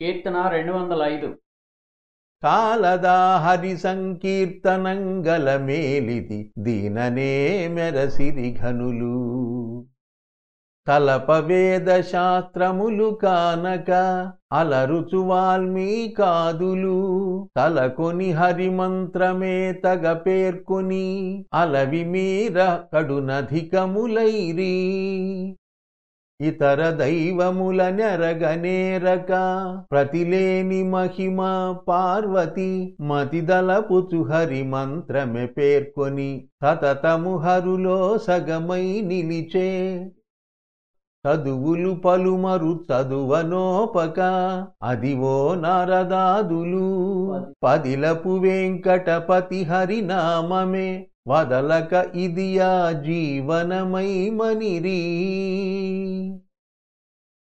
కీర్తన రెండు వందల ఐదు. కాలదా హరి సంకీర్తనంగల మేలిది దీననే మెరసిరి ఘనులు. తలప వేద శాస్త్రములు కానక అలరుచు వాల్మీకాదులు తలకొని హరిమంత్రమే తగ పేర్కొని అలవి మీర కడునధికములైరీ. ఇతర దైవముల నెరగనేరక ప్రతిలేని మహిమ పార్వతి మతిదలపుచు హరి మంత్రమె పేర్కొని సతతము హరులో సగమై నిలిచే. చదువులు పలుమరు చదువనోపక అదివో నారదాదులు పదిలపు వెంకటపతి హరినామమే వదలక ఇదియా జీవనమై మనిరీ.